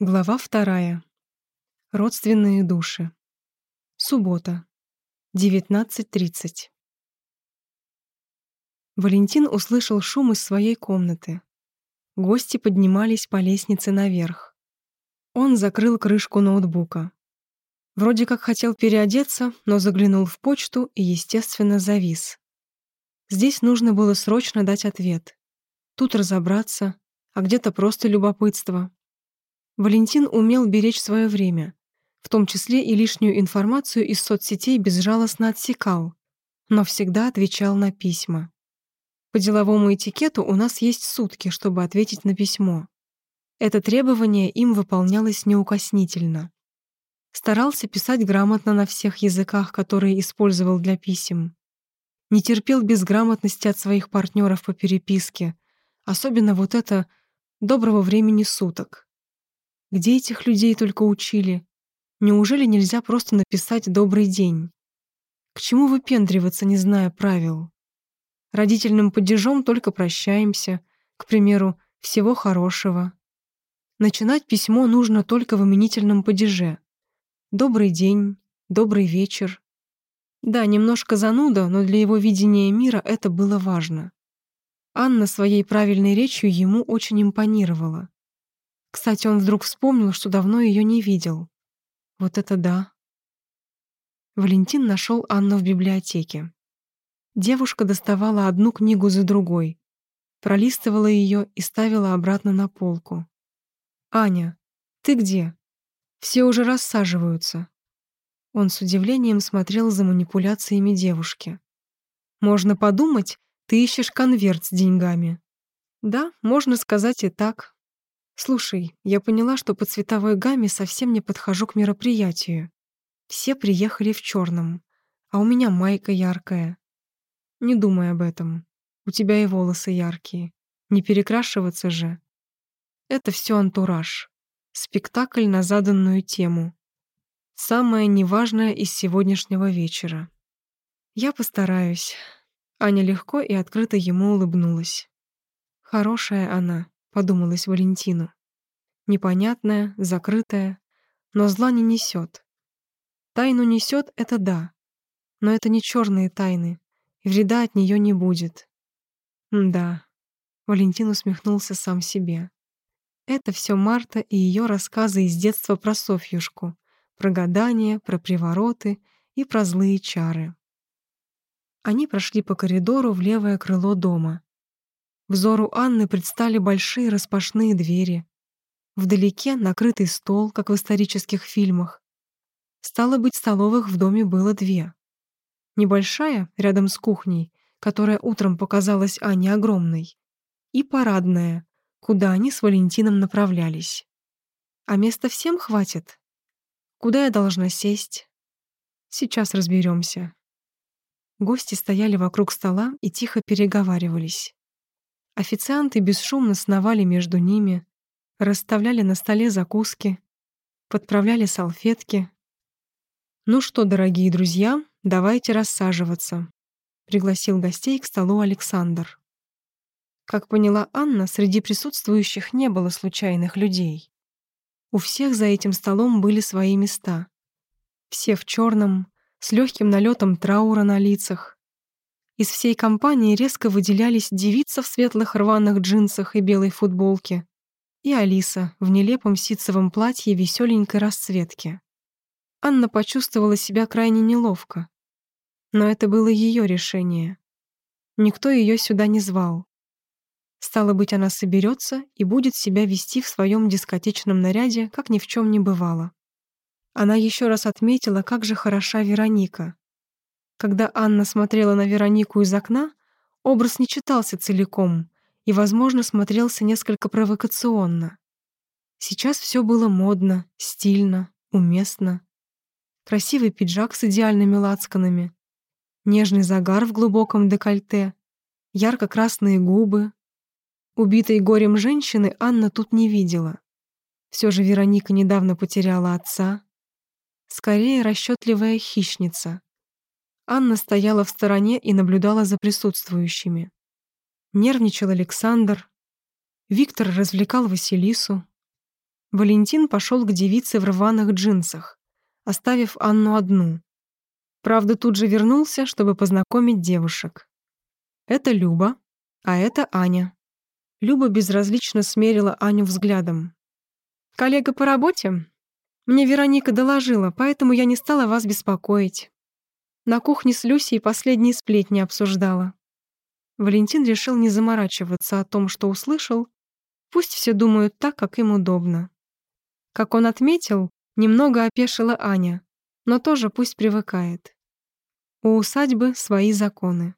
Глава вторая. Родственные души. Суббота. 19.30. Валентин услышал шум из своей комнаты. Гости поднимались по лестнице наверх. Он закрыл крышку ноутбука. Вроде как хотел переодеться, но заглянул в почту и, естественно, завис. Здесь нужно было срочно дать ответ. Тут разобраться, а где-то просто любопытство. Валентин умел беречь свое время, в том числе и лишнюю информацию из соцсетей безжалостно отсекал, но всегда отвечал на письма. По деловому этикету у нас есть сутки, чтобы ответить на письмо. Это требование им выполнялось неукоснительно. Старался писать грамотно на всех языках, которые использовал для писем. Не терпел безграмотности от своих партнеров по переписке, особенно вот это «доброго времени суток». Где этих людей только учили? Неужели нельзя просто написать «добрый день»? К чему выпендриваться, не зная правил? Родительным падежом только прощаемся, к примеру, «всего хорошего». Начинать письмо нужно только в именительном падеже. «Добрый день», «добрый вечер». Да, немножко зануда, но для его видения мира это было важно. Анна своей правильной речью ему очень импонировала. Кстати, он вдруг вспомнил, что давно ее не видел. Вот это да. Валентин нашел Анну в библиотеке. Девушка доставала одну книгу за другой, пролистывала ее и ставила обратно на полку. «Аня, ты где? Все уже рассаживаются». Он с удивлением смотрел за манипуляциями девушки. «Можно подумать, ты ищешь конверт с деньгами». «Да, можно сказать и так», «Слушай, я поняла, что по цветовой гамме совсем не подхожу к мероприятию. Все приехали в черном, а у меня майка яркая. Не думай об этом. У тебя и волосы яркие. Не перекрашиваться же. Это все антураж. Спектакль на заданную тему. Самое неважное из сегодняшнего вечера. Я постараюсь. Аня легко и открыто ему улыбнулась. Хорошая она подумалось Валентину. Непонятная, закрытая, но зла не несет. Тайну несет — это да, но это не черные тайны, и вреда от нее не будет. да, Валентин усмехнулся сам себе. Это все Марта и ее рассказы из детства про Софьюшку, про гадания, про привороты и про злые чары. Они прошли по коридору в левое крыло дома, Взору Анны предстали большие распашные двери. Вдалеке накрытый стол, как в исторических фильмах. Стало быть, столовых в доме было две. Небольшая, рядом с кухней, которая утром показалась Ане огромной, и парадная, куда они с Валентином направлялись. А места всем хватит? Куда я должна сесть? Сейчас разберемся. Гости стояли вокруг стола и тихо переговаривались. Официанты бесшумно сновали между ними, расставляли на столе закуски, подправляли салфетки. «Ну что, дорогие друзья, давайте рассаживаться», — пригласил гостей к столу Александр. Как поняла Анна, среди присутствующих не было случайных людей. У всех за этим столом были свои места. Все в черном, с легким налетом траура на лицах, из всей компании резко выделялись девица в светлых рваных джинсах и белой футболке и Алиса в нелепом ситцевом платье веселенькой расцветки. Анна почувствовала себя крайне неловко. Но это было ее решение. Никто ее сюда не звал. Стало быть, она соберется и будет себя вести в своем дискотечном наряде, как ни в чем не бывало. Она еще раз отметила, как же хороша Вероника. Когда Анна смотрела на Веронику из окна, образ не читался целиком и, возможно, смотрелся несколько провокационно. Сейчас все было модно, стильно, уместно. Красивый пиджак с идеальными лацканами, нежный загар в глубоком декольте, ярко-красные губы. Убитой горем женщины Анна тут не видела. Все же Вероника недавно потеряла отца. Скорее, расчетливая хищница, Анна стояла в стороне и наблюдала за присутствующими. Нервничал Александр. Виктор развлекал Василису. Валентин пошел к девице в рваных джинсах, оставив Анну одну. Правда, тут же вернулся, чтобы познакомить девушек. Это Люба, а это Аня. Люба безразлично смерила Аню взглядом. «Коллега по работе? Мне Вероника доложила, поэтому я не стала вас беспокоить. На кухне с Люсей последние сплетни обсуждала». Валентин решил не заморачиваться о том, что услышал, пусть все думают так, как им удобно. Как он отметил, немного опешила Аня, но тоже пусть привыкает. У усадьбы свои законы.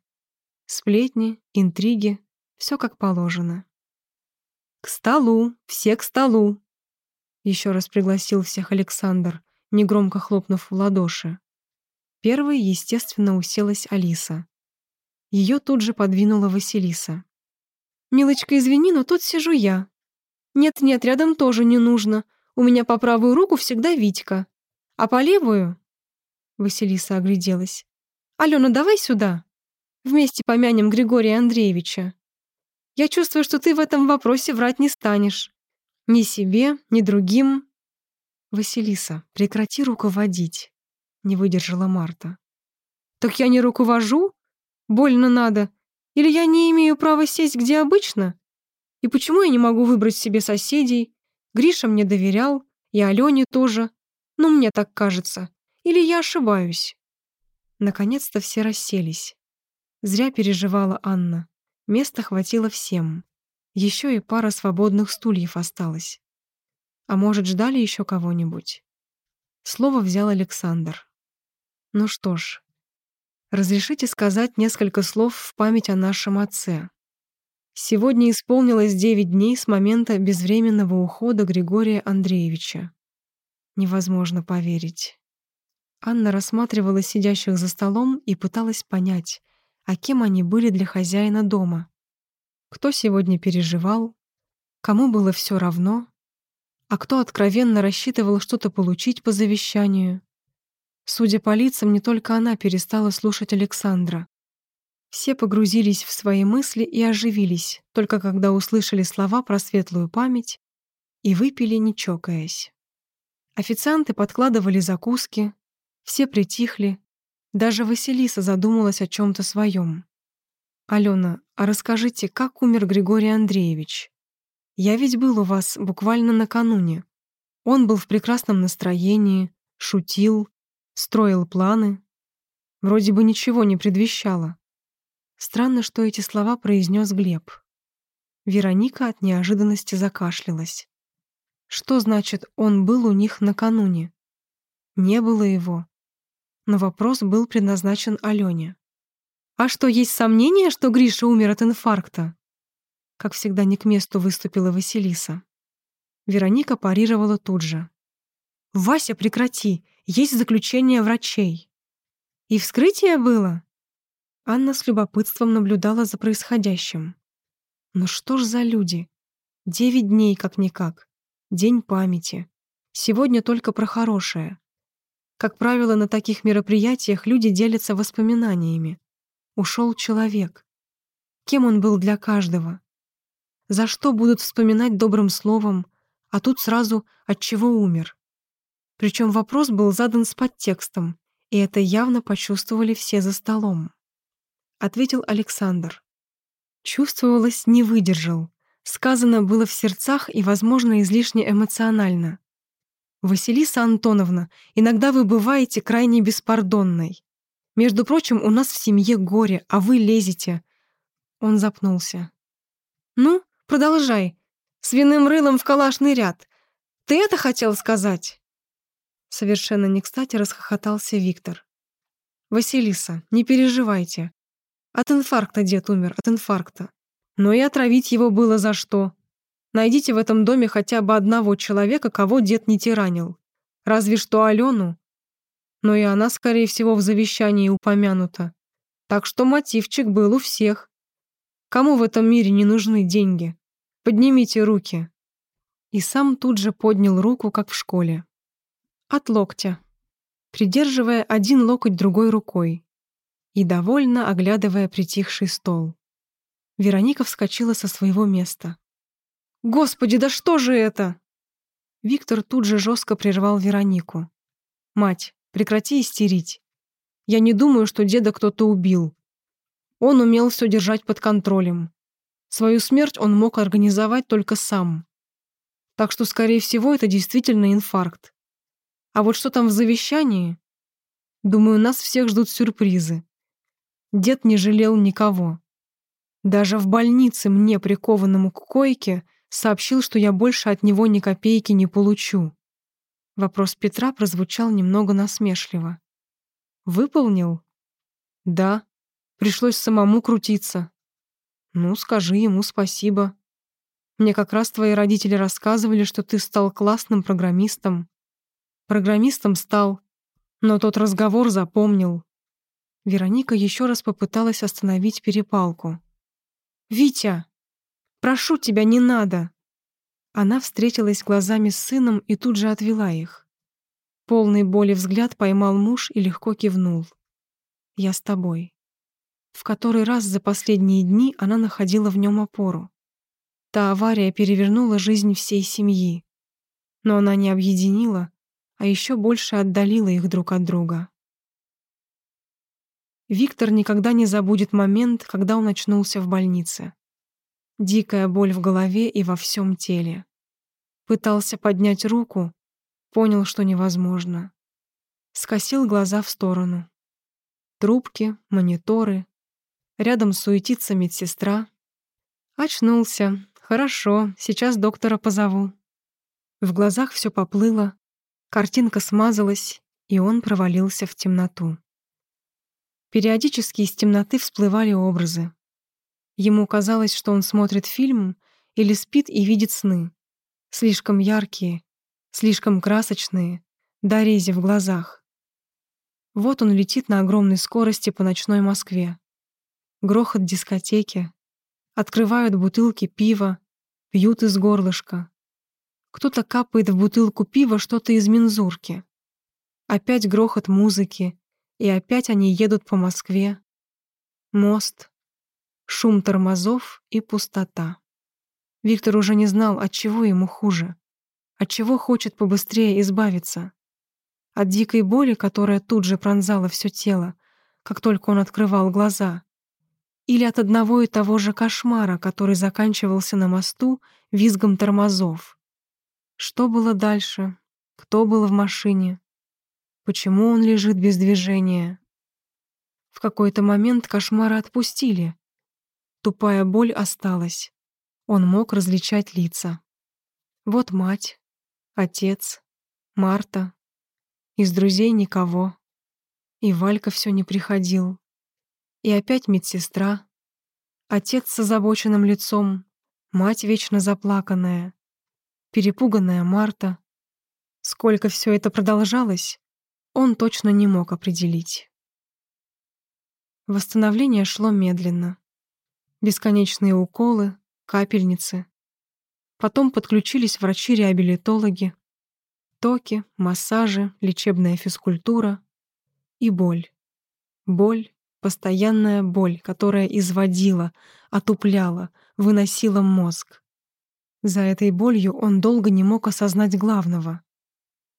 Сплетни, интриги, все как положено. «К столу! Все к столу!» Еще раз пригласил всех Александр, негромко хлопнув в ладоши. Первой, естественно, уселась Алиса. Ее тут же подвинула Василиса. «Милочка, извини, но тут сижу я. Нет-нет, рядом тоже не нужно. У меня по правую руку всегда Витька. А по левую...» Василиса огляделась. «Алена, давай сюда. Вместе помянем Григория Андреевича. Я чувствую, что ты в этом вопросе врать не станешь. Ни себе, ни другим». «Василиса, прекрати руководить», — не выдержала Марта. «Так я не руковожу? Больно надо. Или я не имею права сесть, где обычно? И почему я не могу выбрать себе соседей? Гриша мне доверял, и Алене тоже. Ну, мне так кажется. Или я ошибаюсь?» Наконец-то все расселись. Зря переживала Анна. Места хватило всем. Еще и пара свободных стульев осталось. А может, ждали еще кого-нибудь? Слово взял Александр. Ну что ж, разрешите сказать несколько слов в память о нашем отце. Сегодня исполнилось девять дней с момента безвременного ухода Григория Андреевича. Невозможно поверить. Анна рассматривала сидящих за столом и пыталась понять, а кем они были для хозяина дома. Кто сегодня переживал, кому было все равно, а кто откровенно рассчитывал что-то получить по завещанию. Судя по лицам, не только она перестала слушать Александра. Все погрузились в свои мысли и оживились, только когда услышали слова про светлую память и выпили, не чокаясь. Официанты подкладывали закуски, все притихли, даже Василиса задумалась о чем-то своем. «Алена, а расскажите, как умер Григорий Андреевич? Я ведь был у вас буквально накануне. Он был в прекрасном настроении, шутил, строил планы. Вроде бы ничего не предвещало. Странно, что эти слова произнес Глеб. Вероника от неожиданности закашлялась. Что значит «он был у них накануне»? Не было его но вопрос был предназначен Алене. «А что, есть сомнения, что Гриша умер от инфаркта?» Как всегда, не к месту выступила Василиса. Вероника парировала тут же. «Вася, прекрати! Есть заключение врачей!» «И вскрытие было?» Анна с любопытством наблюдала за происходящим. «Ну что ж за люди? Девять дней как-никак. День памяти. Сегодня только про хорошее. Как правило, на таких мероприятиях люди делятся воспоминаниями. Ушел человек. Кем он был для каждого? За что будут вспоминать добрым словом, а тут сразу от чего умер? Причем вопрос был задан с подтекстом, и это явно почувствовали все за столом. Ответил Александр. Чувствовалось, не выдержал. Сказано было в сердцах и, возможно, излишне эмоционально. «Василиса Антоновна, иногда вы бываете крайне беспардонной. Между прочим, у нас в семье горе, а вы лезете». Он запнулся. «Ну, продолжай. Свиным рылом в калашный ряд. Ты это хотел сказать?» Совершенно не кстати расхохотался Виктор. «Василиса, не переживайте. От инфаркта дед умер, от инфаркта. Но и отравить его было за что. Найдите в этом доме хотя бы одного человека, кого дед не тиранил. Разве что Алену. Но и она, скорее всего, в завещании упомянута. Так что мотивчик был у всех. Кому в этом мире не нужны деньги? Поднимите руки. И сам тут же поднял руку, как в школе. От локтя. Придерживая один локоть другой рукой. И довольно оглядывая притихший стол. Вероника вскочила со своего места. Господи, да что же это? Виктор тут же жестко прервал Веронику. «Мать, прекрати истерить. Я не думаю, что деда кто-то убил. Он умел все держать под контролем. Свою смерть он мог организовать только сам. Так что, скорее всего, это действительно инфаркт. А вот что там в завещании? Думаю, нас всех ждут сюрпризы. Дед не жалел никого. Даже в больнице мне, прикованному к койке, сообщил, что я больше от него ни копейки не получу. Вопрос Петра прозвучал немного насмешливо. «Выполнил?» «Да. Пришлось самому крутиться». «Ну, скажи ему спасибо. Мне как раз твои родители рассказывали, что ты стал классным программистом». «Программистом стал, но тот разговор запомнил». Вероника еще раз попыталась остановить перепалку. «Витя, прошу тебя, не надо!» Она встретилась глазами с сыном и тут же отвела их. Полный боли взгляд поймал муж и легко кивнул. «Я с тобой». В который раз за последние дни она находила в нем опору. Та авария перевернула жизнь всей семьи. Но она не объединила, а еще больше отдалила их друг от друга. Виктор никогда не забудет момент, когда он очнулся в больнице. Дикая боль в голове и во всем теле. Пытался поднять руку, понял, что невозможно. Скосил глаза в сторону. Трубки, мониторы. Рядом суетится медсестра. Очнулся. Хорошо, сейчас доктора позову. В глазах все поплыло, картинка смазалась, и он провалился в темноту. Периодически из темноты всплывали образы. Ему казалось, что он смотрит фильм или спит и видит сны. Слишком яркие, слишком красочные, до рези в глазах. Вот он летит на огромной скорости по ночной Москве. Грохот дискотеки. Открывают бутылки пива, пьют из горлышка. Кто-то капает в бутылку пива что-то из мензурки. Опять грохот музыки, и опять они едут по Москве. Мост, шум тормозов и пустота. Виктор уже не знал, от чего ему хуже. От чего хочет побыстрее избавиться. От дикой боли, которая тут же пронзала все тело, как только он открывал глаза. Или от одного и того же кошмара, который заканчивался на мосту визгом тормозов. Что было дальше? Кто был в машине? Почему он лежит без движения? В какой-то момент кошмары отпустили. Тупая боль осталась. Он мог различать лица. Вот мать, отец, Марта. Из друзей никого. И Валька все не приходил. И опять медсестра. Отец с озабоченным лицом, мать вечно заплаканная, перепуганная Марта. Сколько все это продолжалось, он точно не мог определить. Восстановление шло медленно. Бесконечные уколы, капельницы. Потом подключились врачи-реабилитологи, токи, массажи, лечебная физкультура и боль. Боль, постоянная боль, которая изводила, отупляла, выносила мозг. За этой болью он долго не мог осознать главного,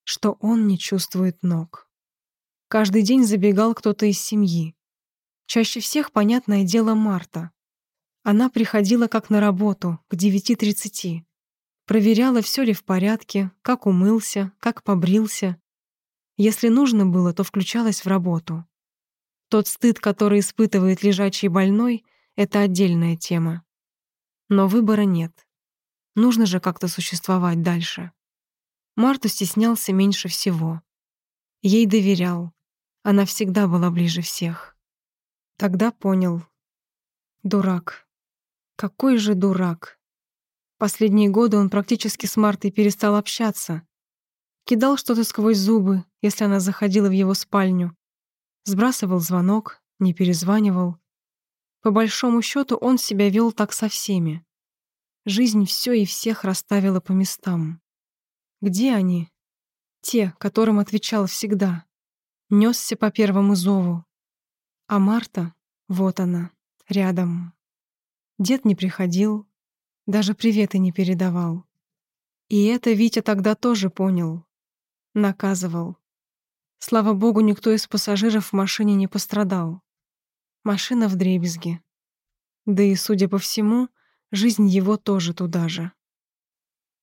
что он не чувствует ног. Каждый день забегал кто-то из семьи. Чаще всех, понятное дело, Марта. Она приходила как на работу, к 9.30. Проверяла, все ли в порядке, как умылся, как побрился. Если нужно было, то включалась в работу. Тот стыд, который испытывает лежачий больной, — это отдельная тема. Но выбора нет. Нужно же как-то существовать дальше. Марту стеснялся меньше всего. Ей доверял, она всегда была ближе всех. Тогда понял. Дурак. Какой же дурак. Последние годы он практически с Мартой перестал общаться. Кидал что-то сквозь зубы, если она заходила в его спальню. Сбрасывал звонок, не перезванивал. По большому счету он себя вел так со всеми. Жизнь все и всех расставила по местам. Где они? Те, которым отвечал всегда несся по первому зову. А Марта, вот она, рядом. Дед не приходил, даже приветы не передавал. И это Витя тогда тоже понял. Наказывал. Слава богу, никто из пассажиров в машине не пострадал. Машина в дребезге. Да и, судя по всему, жизнь его тоже туда же.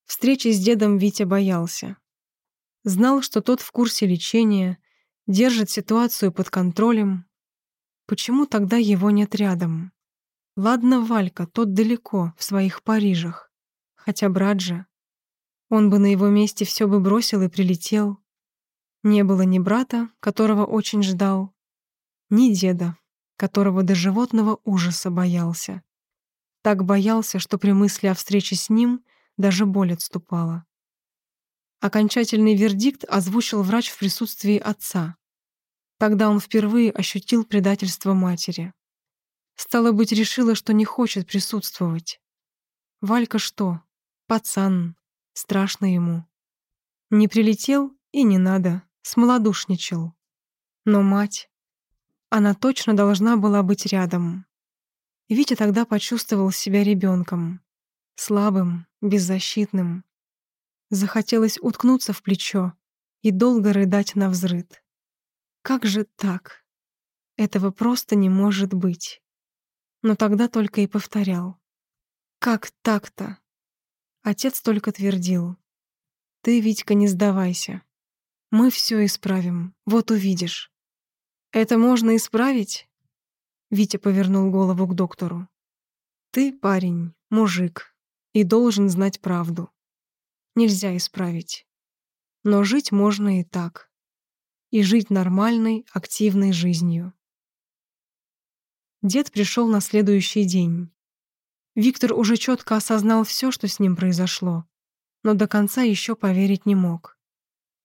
Встречи с дедом Витя боялся. Знал, что тот в курсе лечения, держит ситуацию под контролем. Почему тогда его нет рядом? Ладно, Валька, тот далеко, в своих Парижах. Хотя брат же. Он бы на его месте все бы бросил и прилетел. Не было ни брата, которого очень ждал, ни деда, которого до животного ужаса боялся. Так боялся, что при мысли о встрече с ним даже боль отступала. Окончательный вердикт озвучил врач в присутствии отца. Тогда он впервые ощутил предательство матери. Стало быть, решила, что не хочет присутствовать. Валька что? Пацан. Страшно ему. Не прилетел и не надо, смолодушничал. Но мать... Она точно должна была быть рядом. Витя тогда почувствовал себя ребенком, слабым, беззащитным, Захотелось уткнуться в плечо и долго рыдать на взрыд. Как же так? Этого просто не может быть. Но тогда только и повторял. Как так-то? Отец только твердил. Ты, Витька, не сдавайся. Мы все исправим, вот увидишь. Это можно исправить? Витя повернул голову к доктору. Ты, парень, мужик, и должен знать правду нельзя исправить. Но жить можно и так. И жить нормальной, активной жизнью. Дед пришел на следующий день. Виктор уже четко осознал все, что с ним произошло, но до конца еще поверить не мог.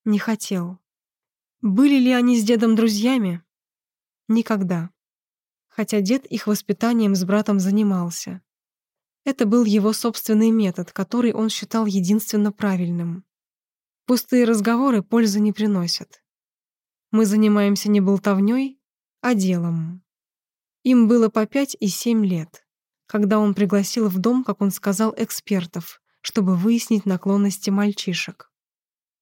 Не хотел. Были ли они с дедом друзьями? Никогда. Хотя дед их воспитанием с братом занимался. Это был его собственный метод, который он считал единственно правильным. Пустые разговоры пользы не приносят. Мы занимаемся не болтовнёй, а делом. Им было по пять и семь лет, когда он пригласил в дом, как он сказал, экспертов, чтобы выяснить наклонности мальчишек.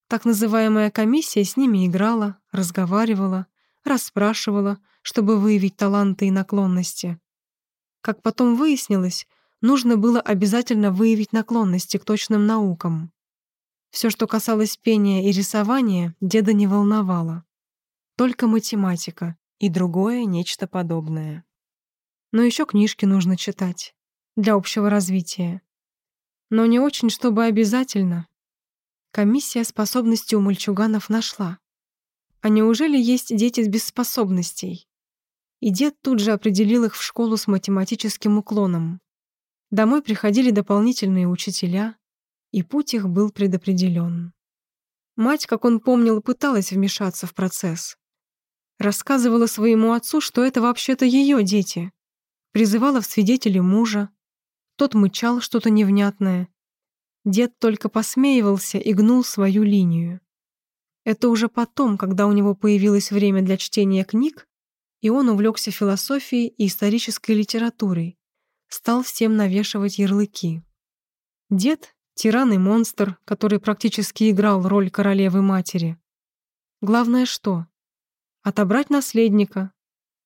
Так называемая комиссия с ними играла, разговаривала, расспрашивала, чтобы выявить таланты и наклонности. Как потом выяснилось, нужно было обязательно выявить наклонности к точным наукам. Все, что касалось пения и рисования, деда не волновало. Только математика и другое нечто подобное. Но еще книжки нужно читать для общего развития. Но не очень, чтобы обязательно. Комиссия способности у мальчуганов нашла. А неужели есть дети без способностей? И дед тут же определил их в школу с математическим уклоном. Домой приходили дополнительные учителя, и путь их был предопределен. Мать, как он помнил, пыталась вмешаться в процесс. Рассказывала своему отцу, что это вообще-то ее дети. Призывала в свидетели мужа. Тот мычал что-то невнятное. Дед только посмеивался и гнул свою линию. Это уже потом, когда у него появилось время для чтения книг, и он увлекся философией и исторической литературой, стал всем навешивать ярлыки. Дед — тиран и монстр, который практически играл роль королевы-матери. Главное что? Отобрать наследника.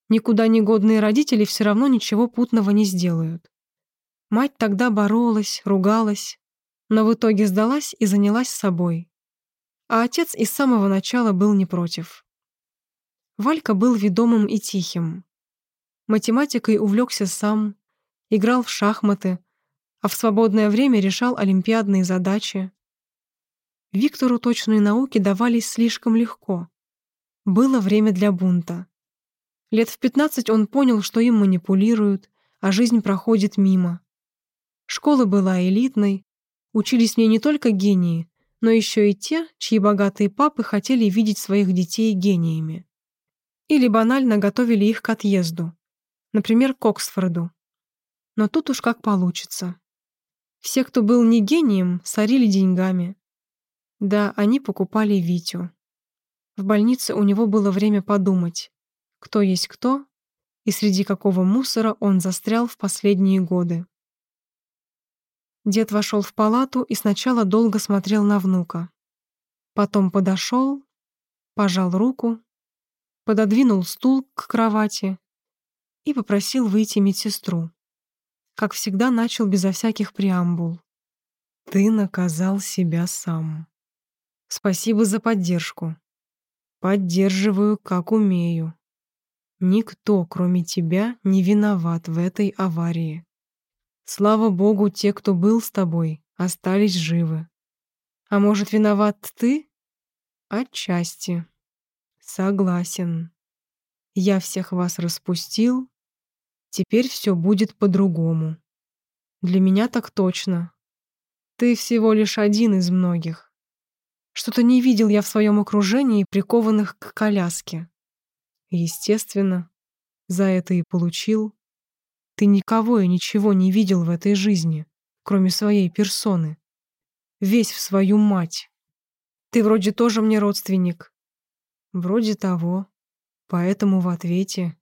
Никуда не годные родители все равно ничего путного не сделают. Мать тогда боролась, ругалась, но в итоге сдалась и занялась собой. А отец из самого начала был не против. Валька был ведомым и тихим. Математикой увлекся сам, играл в шахматы, а в свободное время решал олимпиадные задачи. Виктору точные науки давались слишком легко. Было время для бунта. Лет в 15 он понял, что им манипулируют, а жизнь проходит мимо. Школа была элитной, учились в ней не только гении, но еще и те, чьи богатые папы хотели видеть своих детей гениями. Или банально готовили их к отъезду, например, к Оксфорду. Но тут уж как получится. Все, кто был не гением, сорили деньгами. Да, они покупали Витю. В больнице у него было время подумать, кто есть кто и среди какого мусора он застрял в последние годы. Дед вошел в палату и сначала долго смотрел на внука. Потом подошел, пожал руку, пододвинул стул к кровати и попросил выйти медсестру. Как всегда, начал безо всяких преамбул. «Ты наказал себя сам. Спасибо за поддержку. Поддерживаю, как умею. Никто, кроме тебя, не виноват в этой аварии. Слава богу, те, кто был с тобой, остались живы. А может, виноват ты? Отчасти. Согласен. Я всех вас распустил. Теперь все будет по-другому. Для меня так точно. Ты всего лишь один из многих. Что-то не видел я в своем окружении прикованных к коляске. Естественно, за это и получил. Ты никого и ничего не видел в этой жизни, кроме своей персоны. Весь в свою мать. Ты вроде тоже мне родственник. Вроде того. Поэтому в ответе.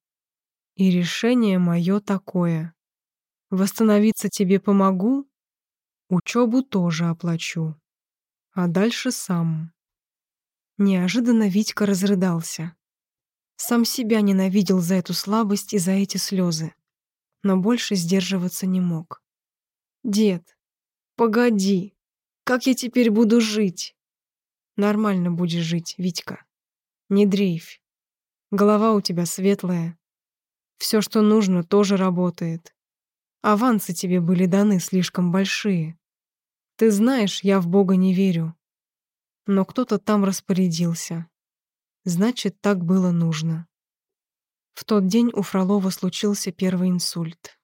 И решение мое такое. Восстановиться тебе помогу, учебу тоже оплачу. А дальше сам. Неожиданно Витька разрыдался. Сам себя ненавидел за эту слабость и за эти слезы, но больше сдерживаться не мог. «Дед, погоди, как я теперь буду жить?» «Нормально будешь жить, Витька. Не дрейфь. Голова у тебя светлая. Все, что нужно, тоже работает. Авансы тебе были даны слишком большие. Ты знаешь, я в Бога не верю. Но кто-то там распорядился. Значит, так было нужно. В тот день у Фролова случился первый инсульт.